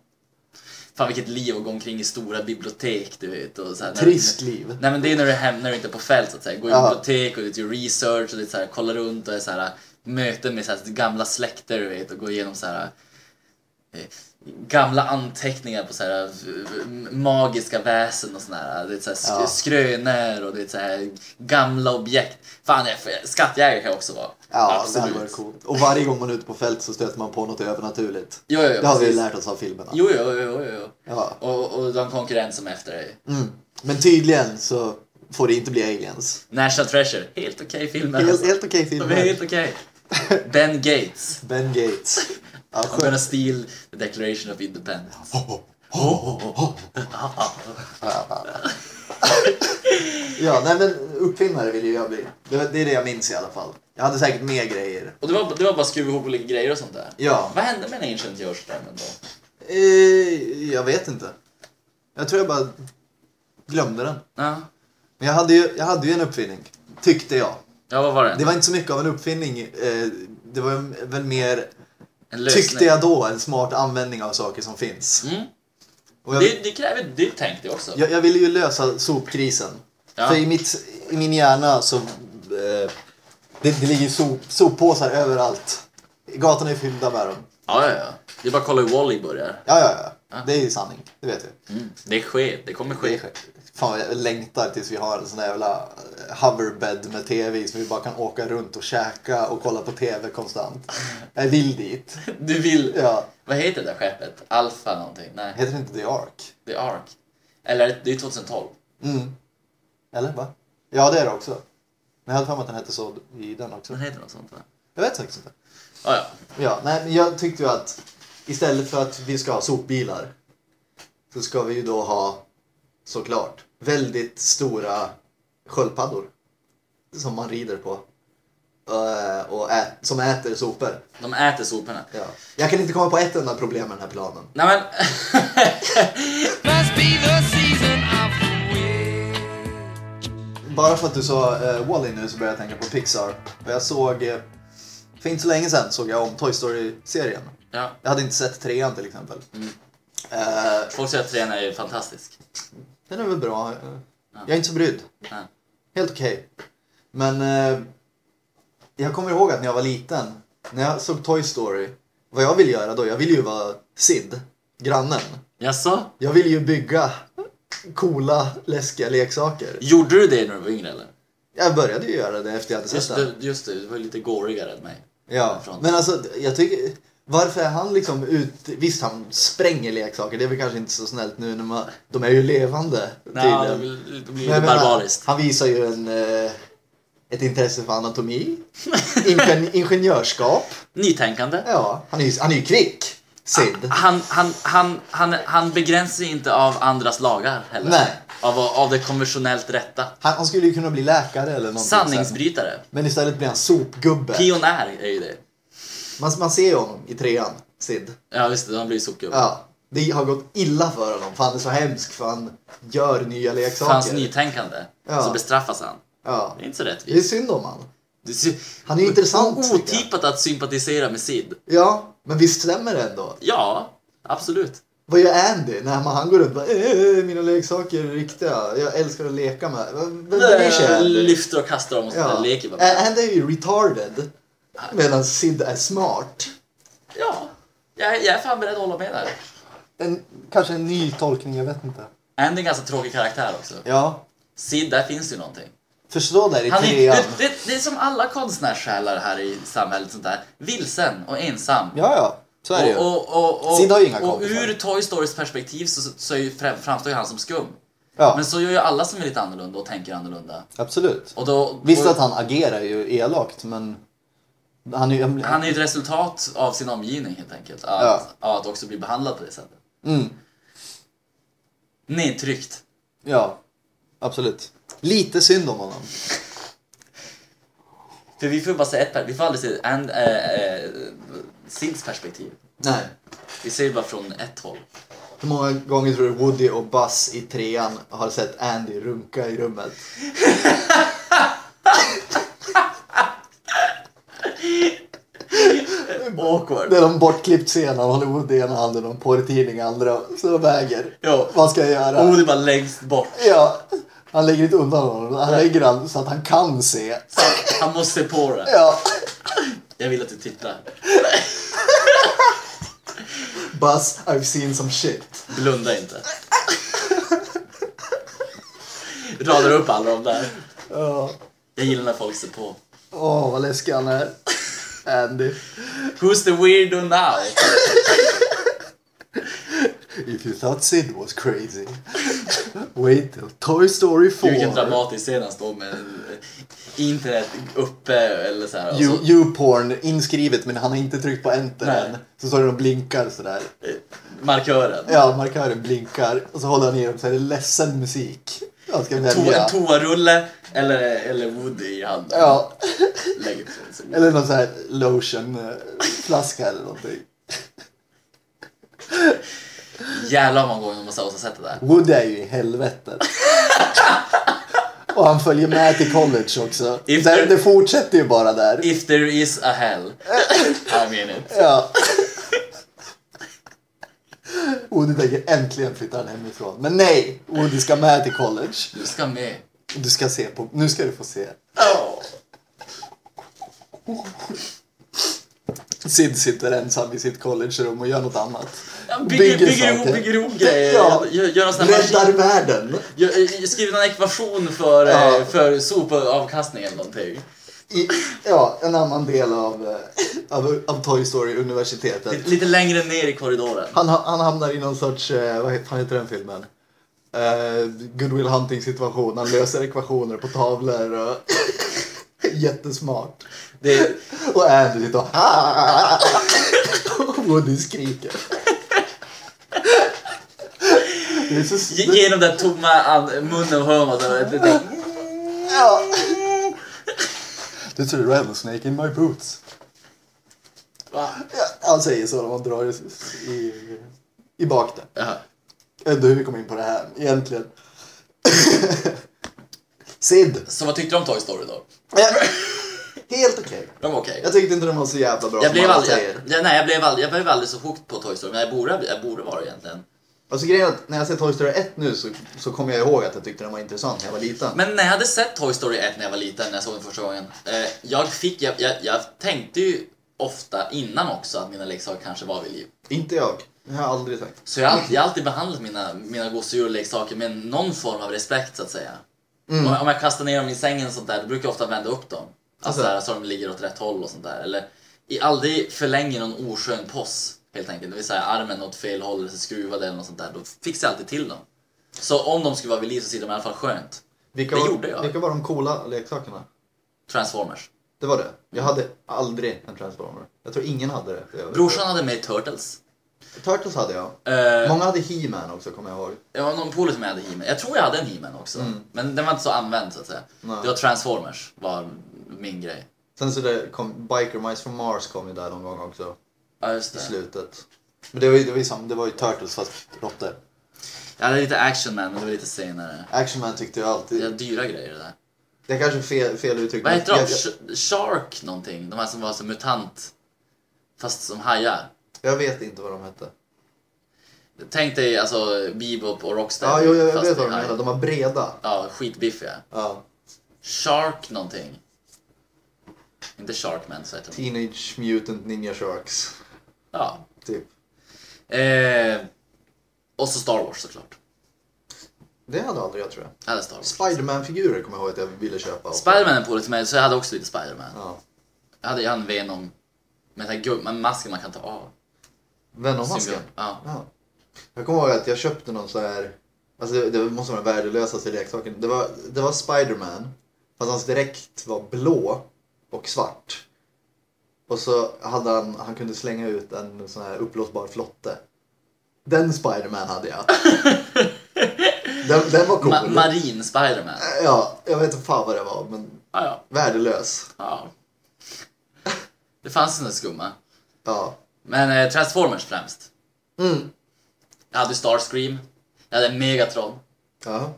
Fan vilket liv att gå omkring i stora bibliotek, du vet. Och så här, när- Trist liv. Nej men det är när du är hem, när du inte är på fält så att säga. Gå i bibliotek och gör research och lite så här, kolla runt och så här, möten med så här, gamla släkter du vet och gå igenom så här eh, gamla anteckningar på så här eh, magiska väsen och såna här, det är så här sk- Ja. skrönor och det är så här gamla objekt. Fan, jag, skattjägare kan jag också vara. Ja, det hade varit coolt. Och varje gång man är ute på fält så stöter man på något övernaturligt. Jo, jo, Det har vi precis. lärt oss av filmerna. Jo, jo, jo, jo. Ja. Och, och de konkurrent som är efter dig. Mm. Men tydligen så får det inte bli aliens. National Treasure, helt okej filmer. Helt, alltså. helt okej De filmer. är helt okej. Ben Gates. Ben Gates. Ja, I'm gonna steal the declaration of independence. Ja, nej men uppfinnare vill ju jag bli. Det, det är det jag minns i alla fall. Jag hade säkert mer grejer. Och det var, det var bara skruva ihop olika grejer och sånt där. Ja. Vad hände med en Ancient George-drömmen då? Eh, jag vet inte. Jag tror jag bara glömde den. Ja. Men jag hade, ju, jag hade ju en uppfinning, tyckte jag. Ja, vad var det? Det var inte så mycket av en uppfinning. Eh, det var väl mer, tyckte jag då, en smart användning av saker som finns. Mm. Jag, Det, det kräver ditt tänk det också. jag, jag ville ju lösa sopkrisen. Ja. För i, mitt, i min hjärna så... Eh, det, det ligger sop, soppåsar överallt. Gatorna är fyllda med dem. Ja, ja, ja. Det är bara att kolla hur Wall-E börjar. Ja, ja, ja. Det är ju sanning. Det vet vi. Mm. Det sker, det kommer Det ske. Fan, jag längtar tills vi har en sån där jävla eh, hoverbed med tv så vi bara kan åka runt och käka och kolla på tv konstant. Jag vill dit. Du vill... Ja. Vad heter det där skeppet? Alpha någonting? Nej, Heter det inte The Ark? The Ark. Eller det är 2012. Mm. Eller va? Ja, det är det också. Men jag hade för mig att den hette så i den också. Den heter något sånt va? Jag vet faktiskt inte. Ja, ja. Ja, nej, men jag tyckte ju att istället för att vi ska ha sopbilar så ska vi ju då ha såklart väldigt stora sköldpaddor som man rider på Eh, och ät, som äter sopor. De äter soporna. Ja. Jag kan inte komma på ett enda problem med den här planen. Nej men... Bara för att du sa uh, Wall-E nu så började jag tänka på Pixar. Och jag såg, eh, för inte så länge sedan såg jag om Toy Story-serien. ja. Jag hade inte sett trean till exempel. Mm. Eh, Folk säger att trean är fantastisk. Den är väl bra. Jag är inte så brydd. Helt okej. Men eh, jag kommer ihåg att när jag var liten, när jag såg Toy Story, vad jag ville göra då, jag ville ju vara Sid, grannen. Jaså? Jag ville ju bygga coola, läskiga leksaker. Gjorde du det när du var yngre eller? Jag började ju göra det efter jag hade sett Just det, just det, du var lite gorigare än mig. Ja, men alltså jag tycker, varför är han liksom ut, visst han spränger leksaker, det är väl kanske inte så snällt nu när man, de är ju levande Nej, det blir, det blir Men barbariskt. Han visar ju en, eh, ett intresse för anatomi, ingen, ingenjörskap. Nytänkande. Ja, han är ju, han är ju kvick, Sid. Han, han, han, han, han begränsar inte av andras lagar heller. Nej. Av, av det konventionellt rätta. Han, han skulle ju kunna bli läkare eller någonting. sen. Sanningsbrytare. Men istället blir han sopgubbe. Pionjär är ju det. Man, man ser ju honom i trean, Sid. Ja visst, han blir sopgubbe. Ja, det har gått illa för honom för han är så hemsk för han gör nya För leksaker. hans nytänkande Ja. så bestraffas han. Ja, Det är inte så det är rättvist. synd om han. Är Han är intressant. Otippat att sympatisera med Sid. Ja, men visst stämmer det ändå? Ja, absolut. Vad gör Andy när man, han går runt och bara "Eh, mina leksaker är riktiga, jag älskar att leka med. Vem bryr sig? Lyfter och kastar dem och Ja. leker bara. Andy är ju retarded. Medan Sid är smart. Ja, jag, jag är fan beredd att hålla med där. En, kanske en ny tolkning, jag vet inte. Andy är en ganska tråkig karaktär också. Ja, Sid, där finns ju någonting. förstå där i Han är, trean. det, det, det är som alla konstnärssjälar här i samhället. Sånt där. Vilsen och ensam. Ja, ja, så är det ju. och, och, och, Sid har ju inga och kompisar. ur Toy Storys perspektiv så, så är ju, fram- framstår ju han som skum. Ja, Men så gör ju alla som är lite annorlunda och tänker annorlunda. absolut. Och då, Visst och, att han agerar ju elakt, men han är ju... Han är ett resultat av sin omgivning helt enkelt. Att, Ja. att också bli behandlad på det sättet. Mm, Nedtryckt. ja, absolut. Lite synd om honom. För vi får bara se ett vi får aldrig se and, äh, äh, Sids perspektiv. Nej. Vi ser bara från ett håll. Hur många gånger tror du Woody och Buzz i trean har sett Andy runka i rummet? Awkward. Det är en bortklippt scen, han håller Woody i ena handen och en porrtidning i andra. Så de väger. Ja. Vad ska jag göra? Woody bara längst bort. Ja, han lägger inte undan honom. Han lägger han så att han kan se. Han måste se på det. Ja. Jag vill att du tittar. Buzz, I've seen some shit. Blunda inte. Radar upp alla de där. Ja. Jag gillar när folk ser på. Åh, vad läskig han är. Andy. Who's the weirdo now? If you thought Sid was crazy. Wait till Toy Story 4. Gud, Vilken dramatisk scen han står med internet uppe eller så här. YouPorn inskrivet men han har inte tryckt på enter Nej. än. Så står det och blinkar sådär. Markören. Ja, markören blinkar och så håller han i dem så är det ledsen musik. Han ska To, välja. en toarulle eller, eller Woody i handen. Ja, sig. eller någon sån här lotionflaska eller någonting. Jävlar vad många gånger man måste ha sett det där. Woody är ju i helvetet. Och han följer med till college också. If there- det fortsätter ju bara där. If there is a hell, I mean it. Ja. Woody tänker äntligen flytta han hemifrån. Men nej, Woody ska med till college. Du ska med. Du ska se på, nu ska du få se. Oh. Sid sitter ensam i sitt collegerum och gör något annat. Bygger, bygger, ihop, bygger ihop grejer. Ja. Gör, gör någon Räddar maskin. världen. Gör, eh, skriver någon ekvation för, Ja. eh, för sopavkastning eller någonting. I, ja, en annan del av, eh, av, av Toy Story-universitetet. Lite, lite längre ner i korridoren. Han, ha- han hamnar i någon sorts, eh, vad fan heter den filmen? Uh, Goodwill Hunting situation. Han löser ekvationer på tavlor och jättesmart. Det, Och Andy sitter och och Woody skriker. Det så... genom den tomma munnen hör man det, Ja. There's a rattlesnake in my boots. va? Ja, han säger så när man drar i, i, i bak det. Jaha. Jag inte hur vi kom in på det här egentligen. Sid. Så vad tyckte du om Toy Story då? Helt okej. De var okej. Jag tyckte inte den var så jävla bra Jag som blev alla aldrig, säger. jag, nej, jag blev aldrig, jag blev aldrig så hooked på Toy Story, men jag borde, jag borde vara det egentligen. Alltså grejen är att när jag ser Toy Story 1 nu så, så kommer jag ihåg att jag tyckte den var intressant när jag var liten. Men när jag hade sett Toy Story 1 när jag var liten, när jag såg den första gången. Eh, jag fick, jag, jag, jag tänkte ju ofta innan också att mina leksaker kanske var vid liv. Inte jag. Det har jag aldrig sagt. Så jag har alltid, jag alltid behandlat mina, mina gosedjur och leksaker med någon form av respekt så att säga. Mm. Om, om jag kastar ner dem i sängen och sånt där, då brukar jag ofta vända upp dem. Alltså, Alltså? där, så de ligger åt rätt håll och sånt där. Eller aldrig förlänger någon oskön poss helt enkelt. Det vill säga armen åt fel håll eller skruvade eller något sånt där. Då fixar jag alltid till dem. Så om de skulle vara vid liv så sitter de i alla fall skönt. Vilka, Det var, gjorde jag. vilka var de coola leksakerna? Transformers. Det var det. Jag hade aldrig en Transformer. Jag tror ingen hade det. Jag- Brorsan hade med Turtles. Turtles hade jag. Eh, Många hade He-Man också kommer jag ihåg. Det var någon polare som hade He-Man. Jag tror jag hade en He-Man också. Men den var inte så använd så att säga. Nej. Det var Transformers var min grej. Sen så det kom Biker Mice from Mars kom ju där någon gång också. Ja, just I det. slutet. Men det var ju, det var ju, sam, det var ju Turtles fast råttor. Jag hade lite Action Man, men det var lite senare. Action Man tyckte jag alltid... Det är dyra grejer det där. Det är kanske är fel, fel uttryck. Vad men heter de? jag, jag, Sh- Shark någonting? De här som var som mutant. Fast som hajar. jag vet inte vad de hette. Tänk dig alltså Bebop och Rocksteady. Ja, jo, jag, jag fast vet i vad de haj. menar. De var breda. Ja, skitbiffiga. Ja. Shark någonting. Inte Sharkman så heter de. Teenage Mutant Ninja Sharks. Ja. Typ. Eh, och så Star Wars såklart. Det hade aldrig jag tror jag. Hade Star Wars. Spiderman-figurer kommer jag ihåg att jag ville köpa. Spiderman är på lite med, så jag hade också lite Spiderman. Ja. Jag hade, hade en Venom med den här med masken man kan ta av. Venom-masken. Ja. Ja. Jag kommer ihåg att jag köpte någon så här... Alltså det, det måste vara den värdelösaste leksaken. Det var, det var Spiderman. Fast hans dräkt var blå och svart. Och så hade han, han kunde slänga ut en sån här uppblåsbar flotte. Den Spiderman hade jag. den, den var cool. Ma- Marin Spiderman. ja, jag vet inte fan vad det var, men Ja, ja. värdelös. ja. Det fanns såna skumma. Ja. Men eh, Transformers främst. Mm. Jag hade Starscream. Jag hade Megatron. Ja.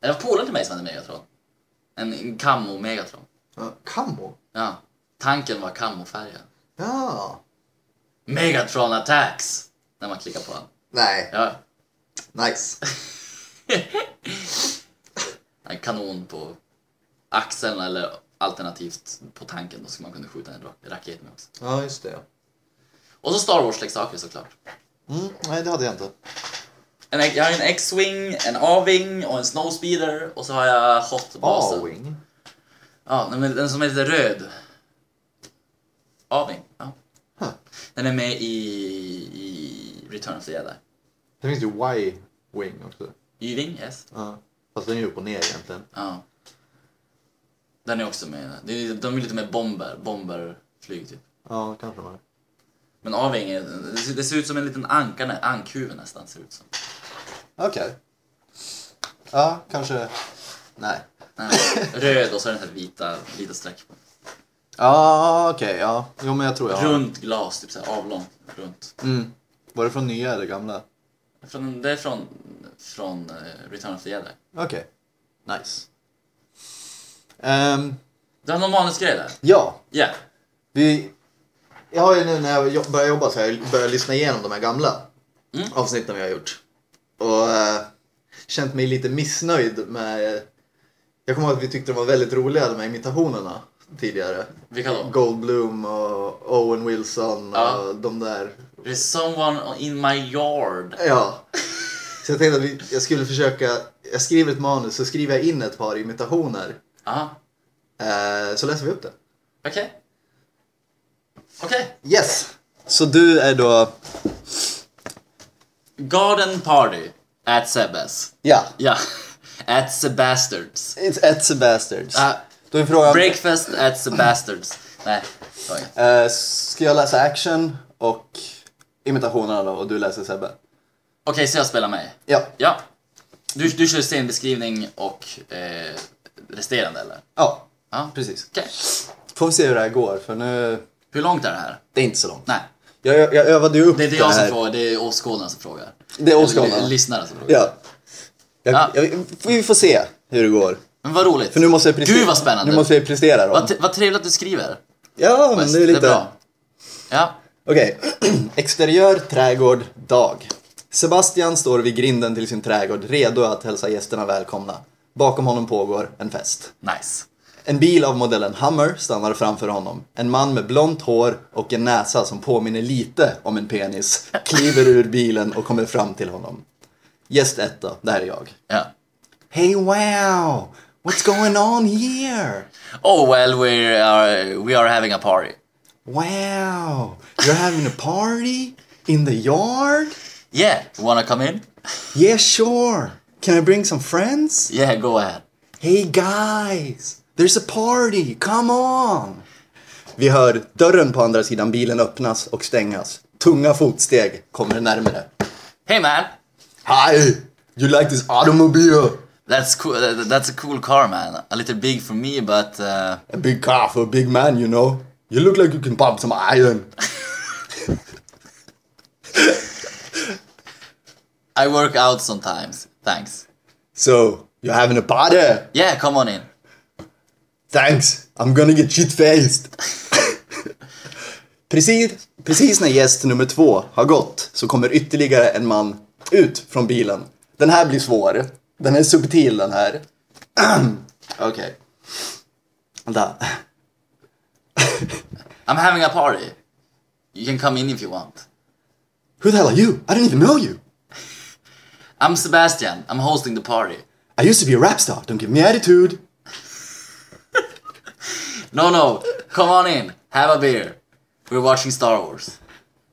Det var polare till mig som hade Megatron. En, en camo Megatron. ja. Camo. Ja. Tanken var camofärgad. Ja. Megatron attacks! När man klickar på den. Nej. Ja. Nice. En kanon på axeln eller alternativt på tanken. Då ska man kunna skjuta en ra- raket med också. Ja, just det. Och så Star Wars-leksaker såklart. Mm. Nej, det hade jag inte. En, jag har en X-Wing, en A-Wing och en Snowspeeder och så har jag Hot-basen. A-Wing. Ja, den som är lite röd. A-Wing, ja. Huh. Den är med i, i Return of the Jedi. Det finns ju Y-Wing också. Y-Wing, yes. Ja. Fast den är ju upp och ner egentligen. Ja. Den är också med. Det De är lite mer bomber, bomberflyg typ. Ja, kanske de är. Men A-Wing, är- det ser- det ut som en liten anka, ankhuvud nästan ser ut som. Okej. Ja, kanske. Nej. Nej, Röd och så är den här vita, vita streck på. Ja, okej. ja. Jo, men jag tror jag har. Runt glas, typ såhär avlång, runt. Mm. Var det från nya eller gamla? Från, det är från, från eh, Return of the Jedi. Okej. Nice. Ehm, Du har någon manusgrej där? ja, Ja. vi... Jag har ju nu när jag börjar jobba så har jag börjat lyssna igenom de här gamla Mm. avsnitten vi har gjort. Och eh, känt mig lite missnöjd med... Jag kommer ihåg att vi tyckte de var väldigt roliga de här imitationerna tidigare. Vilka då? Goldblum och Owen Wilson Ja. och de där. There's someone in my yard. Ja. Så jag tänkte att vi, jag skulle försöka, jag skriver ett manus så skriver jag in ett par imitationer. Eh, så läser vi upp det. Okej. Okej. Yes! Så du är då... Garden party at Sebbes. Ja. Ja. At Sebastards. It's at Sebastians. Ah, Då är frågan... breakfast at Sebastards. Nej, det var inget. Eh, ska jag läsa action och imitationerna då och du läser Sebbe? Okej, så jag spelar mig. Ja. Ja. Du, du kör scenbeskrivning och eh, resterande eller? Ja, Ja. precis. Okej. Får vi se hur det här går för nu... Hur långt är det här? Det är inte så långt. Nej. Jag, jag, jag övade ju upp Det är inte jag det som här. frågar, det är åskådarna som frågar. Det är åskådarna. Lyssnarna som frågar. Ja. Jag, Ja. Jag, vi får se hur det går. Men vad roligt. För nu måste jag prestera. Gud vad spännande. Nu måste jag prestera då. Vad, vad trevligt att du skriver. Ja, men det är lite... bra. Ja. Okej. Exteriör, trädgård, dag. Sebastian står vid grinden till sin trädgård redo att hälsa gästerna välkomna. Bakom honom pågår en fest. Nice. En bil av modellen Hummer stannar framför honom. En man med blont hår och en näsa som påminner lite om en penis kliver ur bilen och kommer fram till honom. Gäst 1 då, det här är jag. Ja. Hey wow! What's going on here? Oh well, we are, we are having a party. Wow! You're having a party? In the yard? Yeah, wanna come in? Yeah, sure. Can I bring some friends? Yeah, go ahead. Hey guys! There's a party! Come on! Vi hör dörren på andra sidan bilen öppnas och stängas. Tunga fotsteg kommer närmare. Hey man, Hi! You like this automobile? That's cool. That's a cool car, man. A little big for me, but uh, A big car for a big man, you know. You look like you can pump some iron. I work out sometimes. Thanks. So, you're having a party? Yeah, come on in. Thanks, I'm gonna get shit-faced. precis, precis när gäst nummer två har gått så kommer ytterligare en man ut från bilen. Den här blir svår. Den är subtil den här. Okej. Vänta. I'm having a party. You can come in if you want. Who the hell are you? I don't even know you. I'm Sebastian. I'm hosting the party. I used to be a rap star. Don't give me attitude. No, no. Come on in. Have a beer. We're watching Star Wars.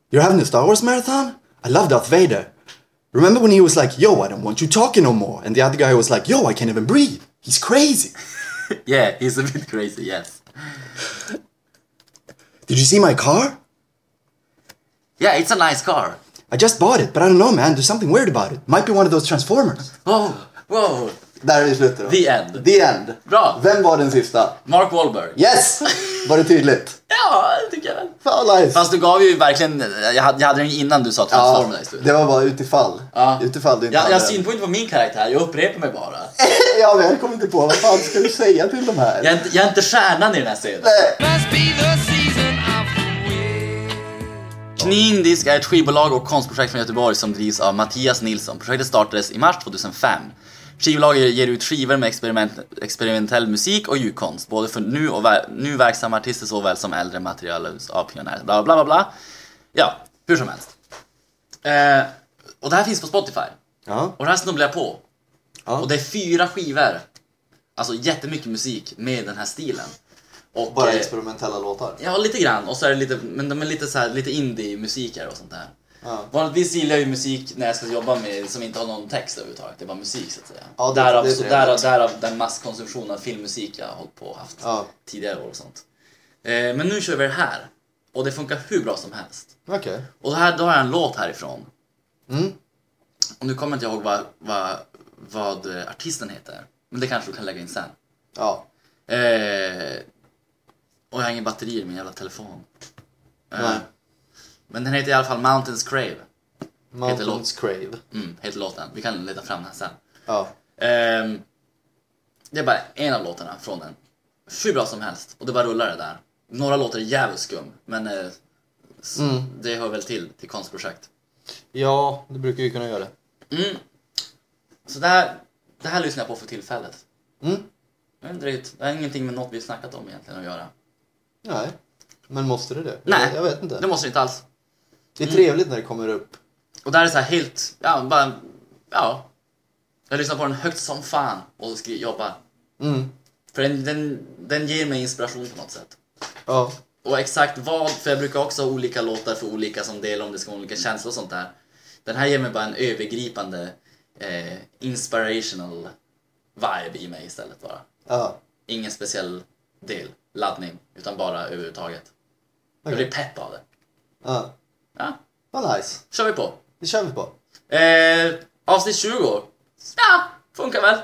You're having a Star Wars marathon? I love Darth Vader. Remember when he was like, yo, I don't want you talking no more? And the other guy was like, yo, I can't even breathe. He's crazy. Yeah, he's a bit crazy, yes. Did you see my car? Yeah, it's a nice car. I just bought it, but I don't know, man. There's something weird about it. Might be one of those transformers. Oh, whoa. Där är vi slutet då. The end. The end. Bra. Vem var den sista? Mark Wahlberg. Yes! Var det tydligt? Ja, det tycker jag väl. Fan nice. Fast du gav ju verkligen, jag hade, jag hade den innan du sa ja, Transformer där i slutet. det var bara utifall. Ja. Utifall du inte Jag, hade jag har den. synpunkt på min karaktär, jag upprepar mig bara. ja, men jag kommer inte på vad fan ska du säga till de här? Jag är inte, jag är inte stjärnan i den här wind. Kniindisk är ett skivbolag och konstprojekt från Göteborg som drivs av Mattias Nilsson. Projektet startades i mars 2005. Skivbolaget ger ut skivor med experiment, experimentell musik och ljudkonst, både för nu, och nu verksamma artister såväl som äldre material av pionjärer. Bla, bla, bla, bla. Ja, hur som helst. Eh, och det här finns på Spotify. Ja. Och det här snubblade jag på. Ja. Och det är fyra skivor. Alltså jättemycket musik med den här stilen. Och, Bara eh, experimentella låtar. Ja, lite grann. Och så är det lite, men de är lite så här, lite indie-musik och sånt där. Ja. Vanligtvis gillar jag ju musik när jag ska jobba med som inte har någon text överhuvudtaget. Det är bara musik så att säga. Ja, det- därav, det så därav, därav den masskonsumtion av filmmusik jag har hållit på och haft Ja. tidigare år och sånt. Eh, men nu kör vi det här. Och det funkar hur bra som helst. Okej. Och det här, då har jag en låt härifrån. Mm. Och nu kommer jag inte ihåg vad, vad, vad artisten heter. Men det kanske du kan lägga in sen. Ja. Eh, och jag har ingen batteri i min jävla telefon. Eh, Nej. Men den heter i alla fall Mountains Crave. Mountains Crave. Mm, heter låten. Vi kan leta fram den sen. Ja. Ehm, det är bara en av låtarna från den. hur bra som helst och det bara rullar det där. Några låtar är jävligt skum, men eh, Mm. det hör väl till, till konstprojekt. Ja, det brukar ju kunna göra det. Mm. Så det här, det här lyssnar jag på för tillfället. Mm. Inte riktigt, det har ingenting med något vi snackat om egentligen att göra. Nej. Men måste det det? Nej. Jag vet inte. Det måste det inte alls. Det är trevligt när det kommer upp. Och där är så här helt, ja, bara, ja. Jag lyssnar på den högt som fan och jobbar. Mm. För den, den, den ger mig inspiration på något sätt. Ja. Och exakt vad, för jag brukar också ha olika låtar för olika som del om det ska vara olika känslor och sånt där. Den här ger mig bara en övergripande eh, inspirational vibe i mig istället bara. Ja. Ingen speciell del, laddning, utan bara överhuvudtaget. Jag Okej. blir pepp av det. Ja. Ja, Vad nice. kör vi på. Det kör vi på. Eh, avsnitt 20. Ja, funkar väl.